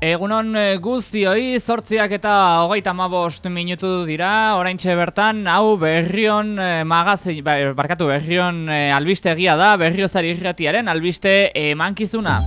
Egunon eh, guztioi, zortziak eta hogeita mabost minutu dira, oraintxe bertan, hau berrion eh, magazi, ba, barkatu berrion eh, albiste egia da, berriozari irratiaren albiste emankizuna.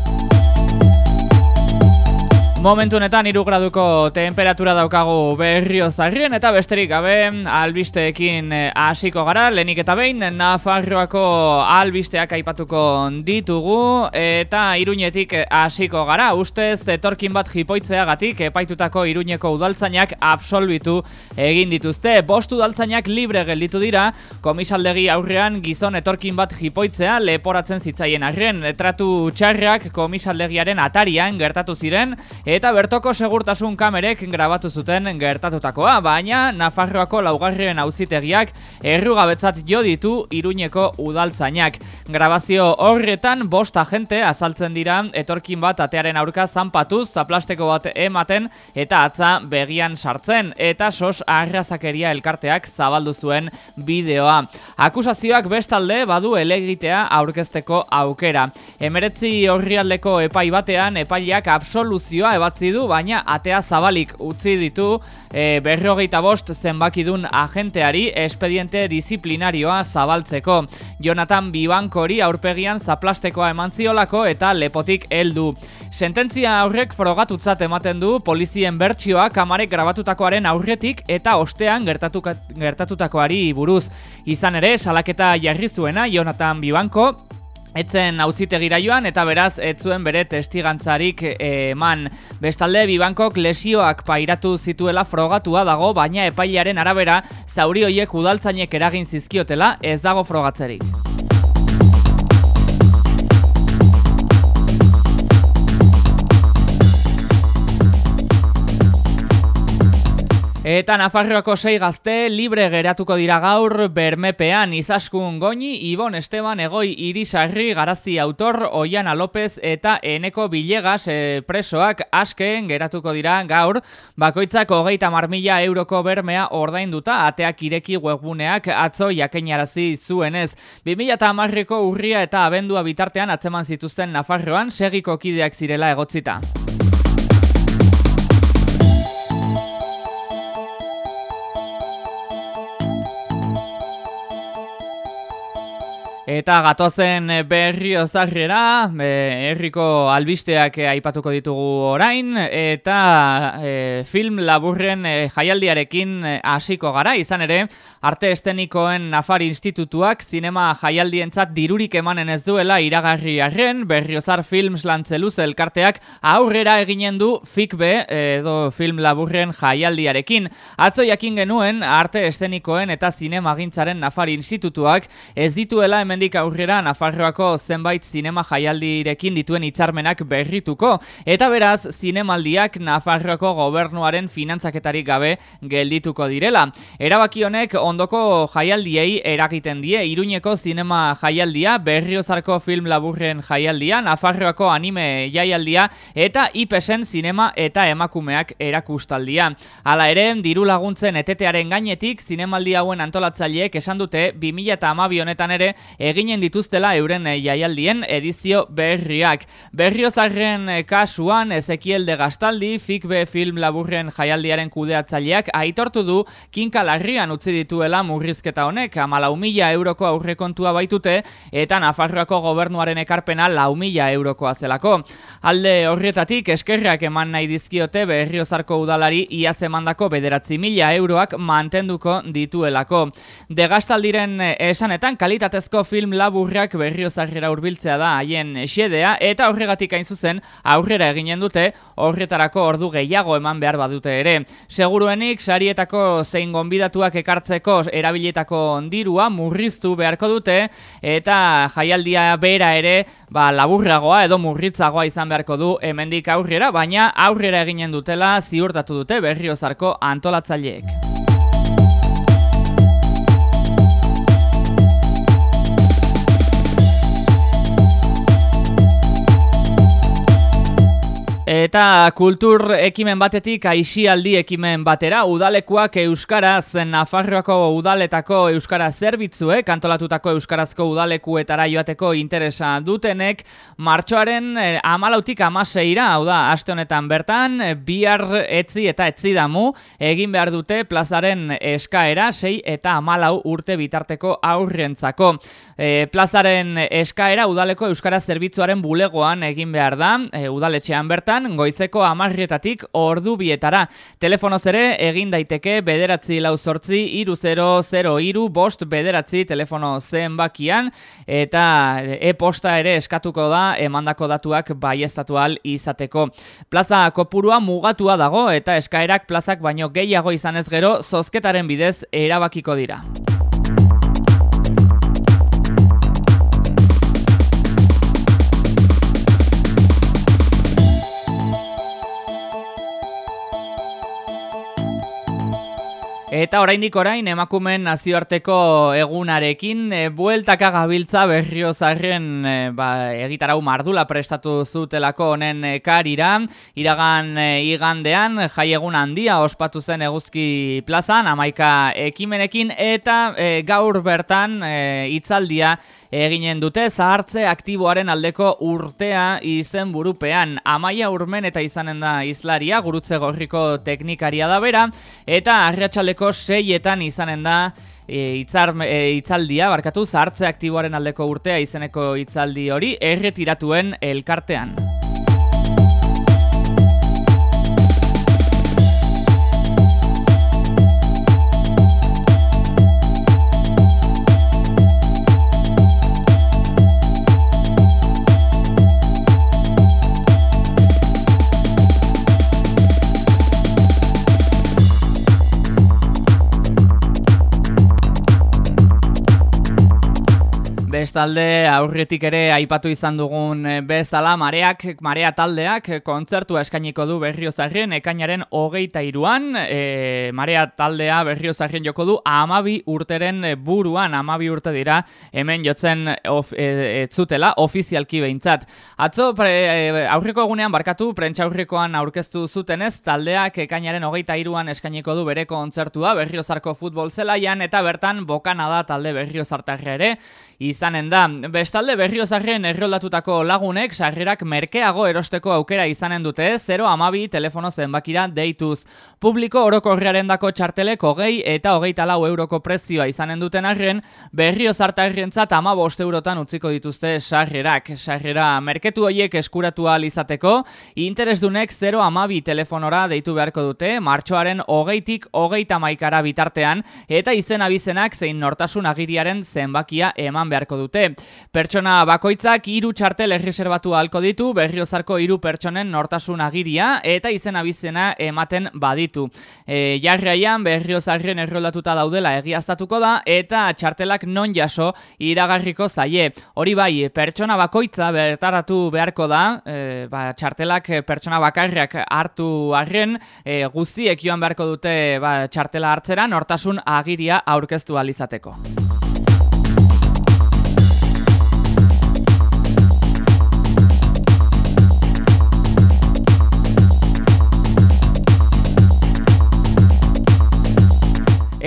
Momentu honetan hiru graduko temperatura daukagu berrio zarrien eta besterik gabe albisteekin eh, hasiko gara lenik eta behin Nafarroako albisteak aipatuko ditugu eta Iruñetik hasiko gara. Ustez etorkin bat jipoitzeagatik epaitutako Iruñeko udaltzainak absolbitu egin dituzte. Bost udaltzainak libre gelditu dira. Komisaldegi aurrean gizon etorkin bat jipoitzea leporatzen zitzaien arren. Tratu txarrak komisaldegiaren atarian gertatu ziren eta bertoko segurtasun kamerek grabatu zuten gertatutakoa, baina Nafarroako laugarrien auzitegiak errugabetzat jo ditu Iruñeko udaltzainak. Grabazio horretan bost agente azaltzen dira etorkin bat atearen aurka zanpatuz, zaplasteko bat ematen eta atza begian sartzen eta sos arrazakeria elkarteak zabaldu zuen bideoa. Akusazioak bestalde badu elegitea aurkezteko aukera. Emeretzi horrialdeko epai batean epaileak absoluzioa ebatzi du, baina atea zabalik utzi ditu e, berrogeita bost zenbakidun agenteari espediente disiplinarioa zabaltzeko. Jonathan Bibankori aurpegian zaplastekoa eman ziolako eta lepotik heldu. Sententzia aurrek frogatutzat ematen du polizien bertsioa kamarek grabatutakoaren aurretik eta ostean gertatutakoari buruz. Izan ere, salaketa jarri zuena Jonathan Bibanko, Etzen auzitegira joan eta beraz ez zuen bere testigantzarik eman. Bestalde Bibankok lesioak pairatu zituela frogatua dago, baina epailearen arabera zauri hoiek udaltzainek eragin zizkiotela ez dago frogatzerik. Eta Nafarroako sei gazte libre geratuko dira gaur bermepean izaskun goini, Ibon Esteban, Egoi Irisarri, Garazi Autor, Oiana López eta Eneko Billegas e, presoak asken geratuko dira gaur, bakoitzak hogeita marmila euroko bermea ordainduta ateak ireki webguneak atzo jakenarazi zuenez. 2000 eta urria eta abendua bitartean atzeman zituzten Nafarroan segiko kideak zirela egotzita. Eta gatozen berri ozarrera, herriko albisteak aipatuko ditugu orain, eta e, film laburren e, jaialdiarekin hasiko gara, izan ere, arte estenikoen Nafar Institutuak zinema jaialdientzat dirurik emanen ez duela iragarri arren, berriozar films lantzeluz elkarteak aurrera eginen du fikbe edo film laburren jaialdiarekin. Atzo jakin genuen, arte estenikoen eta zinema gintzaren Nafar Institutuak ez dituela hemen hemendik aurrera Nafarroako zenbait zinema jaialdirekin dituen hitzarmenak berrituko eta beraz zinemaldiak Nafarroako gobernuaren finantzaketarik gabe geldituko direla. Erabaki honek ondoko jaialdiei eragiten die Iruñeko zinema jaialdia, Berriozarko film laburren jaialdia, Nafarroako anime jaialdia eta IPESen zinema eta emakumeak erakustaldia. Hala ere, diru laguntzen etetearen gainetik zinemaldi hauen antolatzaileek esan dute 2012 honetan ere eginen dituztela euren eh, jaialdien edizio berriak. Berriozarren eh, kasuan Ezekiel de Gastaldi, Fikbe film laburren jaialdiaren kudeatzaileak aitortu du kinkalarrian utzi dituela murrizketa honek, amalau mila euroko aurrekontua baitute eta Nafarroako gobernuaren ekarpena lau mila eurokoa zelako. Alde horrietatik eskerrak eman nahi dizkiote berriozarko udalari iaz emandako bederatzi mila euroak mantenduko dituelako. De Gastaldiren eh, esanetan kalitatezko film laburrak berriozarrera hurbiltzea da haien xedea eta horregatik hain zuzen aurrera eginen dute horretarako ordu gehiago eman behar badute ere. Seguruenik sarietako zein gonbidatuak ekartzeko erabilietako dirua murriztu beharko dute eta jaialdia bera ere ba, laburragoa edo murritzagoa izan beharko du hemendik aurrera, baina aurrera eginen dutela ziurtatu dute berriozarko antolatzaileek. Eta kultur ekimen batetik aisialdi ekimen batera, udalekuak Euskaraz, Nafarroako udaletako Euskara zerbitzuek, antolatutako Euskarazko udalekuetara joateko interesa dutenek, martxoaren eh, amalautik amaseira, hau da, aste honetan bertan, bihar etzi eta etzi damu, egin behar dute plazaren eskaera, sei eta amalau urte bitarteko aurrentzako. E, plazaren eskaera udaleko Euskara zerbitzuaren bulegoan egin behar da, e, udaletxean bertan, goizeko amarrietatik ordu bietara. Telefonoz ere egin daiteke bederatzi lau sortzi iru zero zero iru bost bederatzi telefono zenbakian eta e-posta ere eskatuko da emandako datuak baiestatu izateko. Plaza kopurua mugatua dago eta eskaerak plazak baino gehiago izanez gero zozketaren bidez erabakiko dira. Eta oraindik orain emakumen nazioarteko egunarekin e, bueltaka gabiltza berriozarren e, ba, egitarau mardula prestatu zutelako honen e, karira. Iragan e, igandean jai egun handia ospatu zen eguzki plazan, amaika ekimenekin eta e, gaur bertan e, itzaldia eginen dute zahartze aktiboaren aldeko urtea izen burupean. Amaia urmen eta izanen da izlaria, gurutze gorriko teknikaria da bera, eta arriatxaleko seietan izanen da e, itzar, e, itzaldia, barkatu, zahartze aktiboaren aldeko urtea izeneko itzaldi hori, erretiratuen elkartean. Bestalde aurretik ere aipatu izan dugun eh, bezala mareak, marea taldeak kontzertua eskainiko du berriozarrien ekainaren hogeita iruan, e, marea taldea berriozarrien joko du amabi urteren buruan, amabi urte dira hemen jotzen of, e, etzutela ofizialki behintzat. Atzo pre, aurreko egunean barkatu, prentsa aurrekoan aurkeztu zutenez, taldeak ekainaren hogeita iruan eskainiko du bere kontzertua berriozarko futbol zelaian eta bertan bokana da talde berriozartarra ere, izanen da. Bestalde berriozarren erroldatutako lagunek sarrerak merkeago erosteko aukera izanen dute 0 amabi telefono zenbakira deituz. Publiko orokorrearen dako txartelek hogei eta hogeita lau euroko prezioa izanen duten arren, berriozartarrentzat ama bost eurotan utziko dituzte sarrerak. Sarrera merketu hoiek eskuratu izateko, interesdunek 0 amabi telefonora deitu beharko dute, martxoaren hogeitik hogeita maikara bitartean, eta izen abizenak zein nortasun agiriaren zenbakia eman beharko dute. Pertsona bakoitzak hiru txartel erreserbatu halko ditu Berriozarko hiru pertsonen nortasun agiria eta izen abizena ematen baditu. E, jarraian Berriozarren erroldatuta daudela egiaztatuko da eta txartelak non jaso iragarriko zaie. Hori bai, pertsona bakoitza bertaratu beharko da, e, ba, txartelak pertsona bakarriak hartu arren, e, guztiek joan beharko dute ba, txartela hartzera nortasun agiria aurkeztu alizateko.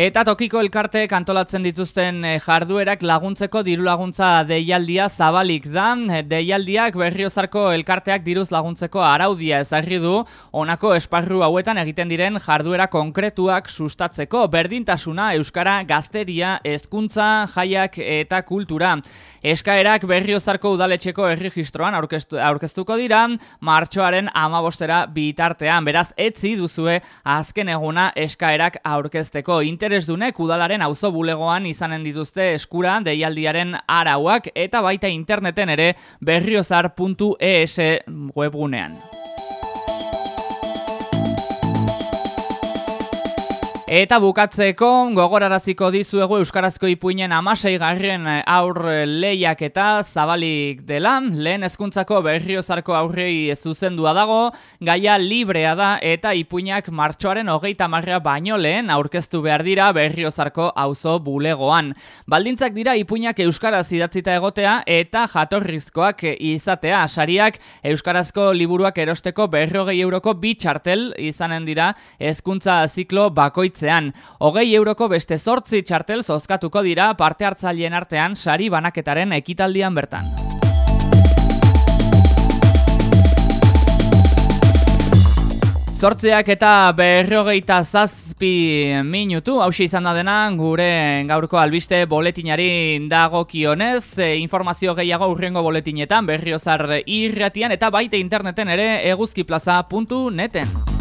Eta tokiko elkarte kantolatzen dituzten eh, jarduerak laguntzeko diru laguntza deialdia zabalik da. Eh, deialdiak berriozarko elkarteak diruz laguntzeko araudia ezagri du, honako esparru hauetan egiten diren jarduera konkretuak sustatzeko. Berdintasuna, euskara, gazteria, hezkuntza, jaiak eta kultura. Eskaerak berriozarko udaletxeko erregistroan aurkeztuko dira, martxoaren amabostera bitartean. Beraz, etzi duzue azken eguna eskaerak aurkezteko. Interesdunek udalaren auzo bulegoan izanen dituzte eskura deialdiaren arauak eta baita interneten ere berriozar.es webgunean. Eta bukatzeko gogoraraziko dizuegu Euskarazko ipuinen amasei garren aur lehiak eta zabalik dela. Lehen ezkuntzako berriozarko aurrei zuzendua dago, gaia librea da eta ipuinak martxoaren hogeita marra baino lehen aurkeztu behar dira berriozarko auzo bulegoan. Baldintzak dira ipuinak Euskaraz idatzita egotea eta jatorrizkoak izatea. Sariak Euskarazko liburuak erosteko berrogei euroko bitxartel izanen dira ezkuntza ziklo bakoitz bakoitzean. Hogei euroko beste zortzi txartel zozkatuko dira parte hartzaileen artean sari banaketaren ekitaldian bertan. Zortzeak eta berrogeita zazpi minutu, hausia izan da dena, gure gaurko albiste boletinari dagokionez, e, informazio gehiago urrengo boletinetan, berriozar irratian eta baite interneten ere eguzkiplaza.neten.